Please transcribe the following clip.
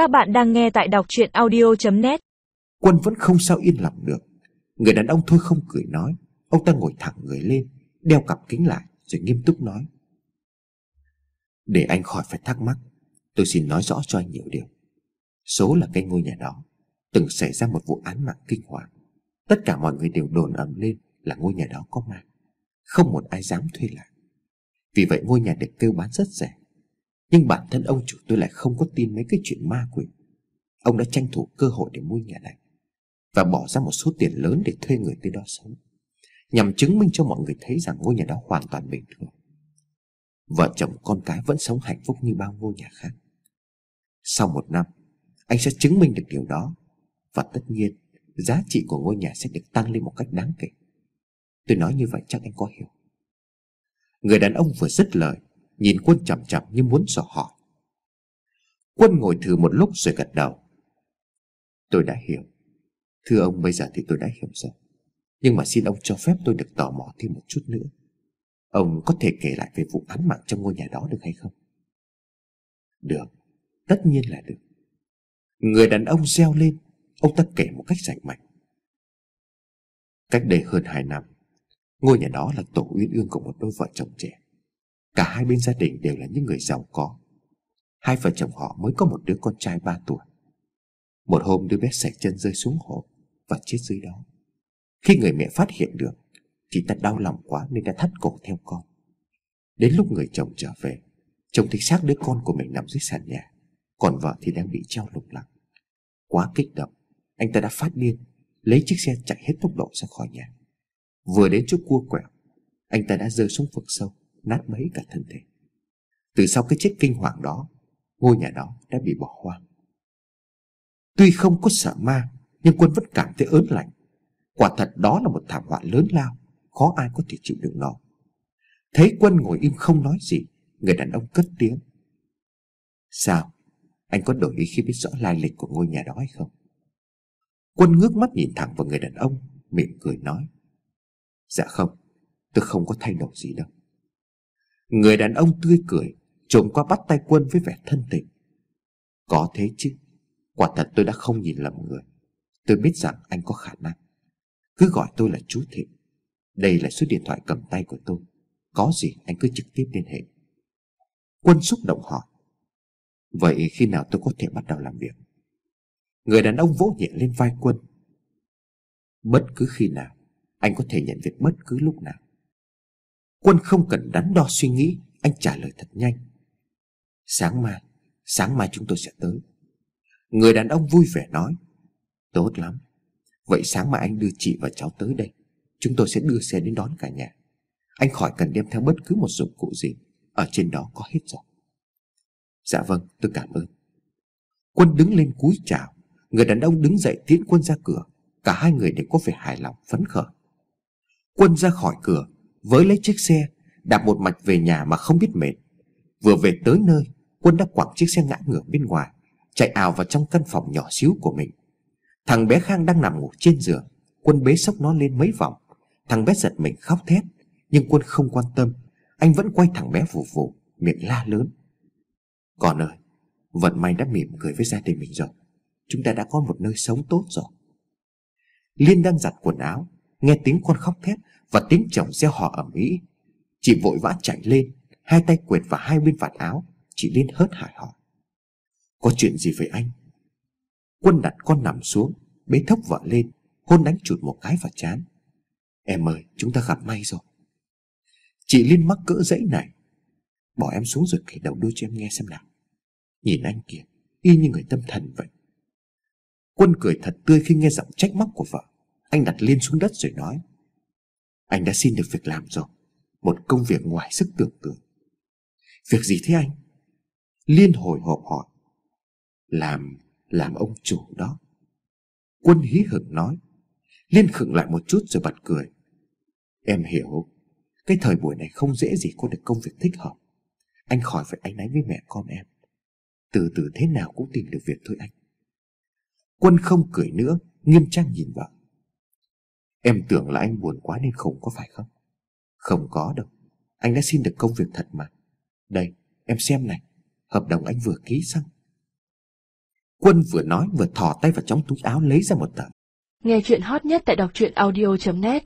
Các bạn đang nghe tại đọc chuyện audio.net Quân vẫn không sao yên lòng được. Người đàn ông thôi không cười nói. Ông ta ngồi thẳng người lên, Đeo cặp kính lại, rồi nghiêm túc nói. Để anh khỏi phải thắc mắc, Tôi xin nói rõ cho anh nhiều điều. Số là cái ngôi nhà đó, Từng xảy ra một vụ án mạng kinh hoàng. Tất cả mọi người đều đồn ầm lên Là ngôi nhà đó có ma Không một ai dám thuê lại. Vì vậy ngôi nhà được kêu bán rất rẻ nhưng bản thân ông chủ tôi lại không có tin mấy cái chuyện ma quỷ. Ông đã tranh thủ cơ hội để mua nhà này Và bỏ ra một số tiền lớn để thuê người tới đó sống, Nhằm chứng minh cho mọi người thấy rằng ngôi nhà đó hoàn toàn bình thường. Vợ chồng con cái vẫn sống hạnh phúc như bao ngôi nhà khác. Sau một năm, Anh sẽ chứng minh được điều đó Và tất nhiên Giá trị của ngôi nhà sẽ được tăng lên một cách đáng kể. Tôi nói như vậy chắc anh có hiểu. Người đàn ông vừa dứt lời Nhìn quân chậm chậm như muốn dò hỏi. Quân ngồi thử một lúc rồi gật đầu. Tôi đã hiểu. Thưa ông bây giờ thì tôi đã hiểu rồi. Nhưng mà xin ông cho phép tôi được tò mò thêm một chút nữa. Ông có thể kể lại về vụ án mạng trong ngôi nhà đó được hay không? Được, tất nhiên là được. Người đàn ông reo lên. Ông ta kể một cách rành mạch. Cách đây hơn hai năm Ngôi nhà đó là tổ uyên ương của một đôi vợ chồng trẻ. Cả hai bên gia đình đều là những người giàu có. Hai vợ chồng họ mới có một đứa con trai ba tuổi. Một hôm đứa bé sạch chân rơi xuống hồ Và chết dưới đó. Khi người mẹ phát hiện được, Thì ta đau lòng quá nên đã thắt cổ theo con. Đến lúc người chồng trở về, Chồng thấy xác đứa con của mình nằm dưới sàn nhà, Còn vợ thì đang bị treo lủng lẳng. Quá kích động, Anh ta đã phát điên, Lấy chiếc xe chạy hết tốc độ ra khỏi nhà. Vừa đến chỗ cua quẹo, Anh ta đã rơi xuống vực sâu. Nát mấy cả thân thể. Từ sau cái chết kinh hoàng đó, Ngôi nhà đó đã bị bỏ hoang. Tuy không có sợ ma, Nhưng quân vẫn cảm thấy ớn lạnh. Quả thật đó là một thảm họa lớn lao, Khó ai có thể chịu đựng nó Thấy quân ngồi im không nói gì, Người đàn ông cất tiếng. Sao? Anh có đổi ý khi biết rõ lai lịch của ngôi nhà đó hay không? Quân ngước mắt nhìn thẳng vào người đàn ông Mỉm cười nói. Dạ không, Tôi không có thay đổi gì đâu. Người đàn ông tươi cười, Trộm qua bắt tay quân với vẻ thân tình. Có thế chứ, Quả thật tôi đã không nhìn lầm người. Tôi biết rằng anh có khả năng. Cứ gọi tôi là chú Thịnh. Đây là số điện thoại cầm tay của tôi. Có gì anh cứ trực tiếp liên hệ. Quân xúc động hỏi. Vậy khi nào tôi có thể bắt đầu làm việc? Người đàn ông vỗ nhẹ lên vai quân. Bất cứ khi nào, Anh có thể nhận việc bất cứ lúc nào. Quân không cần đắn đo suy nghĩ, Anh trả lời thật nhanh. Sáng mai Sáng mai chúng tôi sẽ tới. Người đàn ông vui vẻ nói, Tốt lắm. Vậy sáng mai anh đưa chị và cháu tới đây. Chúng tôi sẽ đưa xe đến đón cả nhà. Anh khỏi cần đem theo bất cứ một dụng cụ gì. Ở trên đó có hết rồi. Dạ vâng tôi cảm ơn. Quân đứng lên cúi chào. Người đàn ông đứng dậy tiễn quân ra cửa. Cả hai người đều có vẻ hài lòng, phấn khởi. Quân ra khỏi cửa. Với lấy chiếc xe, Đạp một mạch về nhà mà không biết mệt. Vừa về tới nơi, Quân đã quẳng chiếc xe ngã ngửa bên ngoài, Chạy ào vào trong căn phòng nhỏ xíu của mình. Thằng bé Khang đang nằm ngủ trên giường. Quân bế sốc nó lên mấy vòng. Thằng bé giật mình khóc thét, Nhưng quân không quan tâm. Anh vẫn quay thằng bé vù vù, Miệng la lớn. Con ơi, Vận may đã mỉm cười với gia đình mình rồi. Chúng ta đã có một nơi sống tốt rồi. Liên đang giặt quần áo, Nghe tiếng con khóc thét và tiếng chồng gieo họ ở Mỹ Chị vội vã chạy lên, Hai tay quệt vào hai bên vạt áo, Chị Liên hớt hải hỏi Có chuyện gì với anh? Quân đặt con nằm xuống, Bế thốc vợ lên, Hôn đánh chụt một cái vào chán. Em ơi, chúng ta gặp may rồi. Chị Liên mắc cỡ dãy này. Bỏ em xuống rồi kể đầu đuôi cho em nghe xem nào. Nhìn anh kìa, Y như người tâm thần vậy. Quân cười thật tươi khi nghe giọng trách móc của vợ. Anh đặt Liên xuống đất rồi nói. Anh đã xin được việc làm rồi. Một công việc ngoài sức tưởng tượng. Việc gì thế anh? Liên hồi hộp hỏi. Làm Làm ông chủ đó. Quân hí hửng nói. Liên khựng lại một chút rồi bật cười. Em hiểu. Cái thời buổi này không dễ gì có được công việc thích hợp. Anh khỏi phải anh náy với mẹ con em. Từ từ thế nào cũng tìm được việc thôi anh. Quân không cười nữa, Nghiêm trang nhìn vợ. Em tưởng là anh buồn quá nên không có phải không? Không có đâu. Anh đã xin được công việc thật mà. Đây, em xem này. Hợp đồng anh vừa ký xong. Quân vừa nói, vừa thò tay vào trong túi áo, lấy ra một tờ. Nghe chuyện hot nhất tại đọc truyện audio.net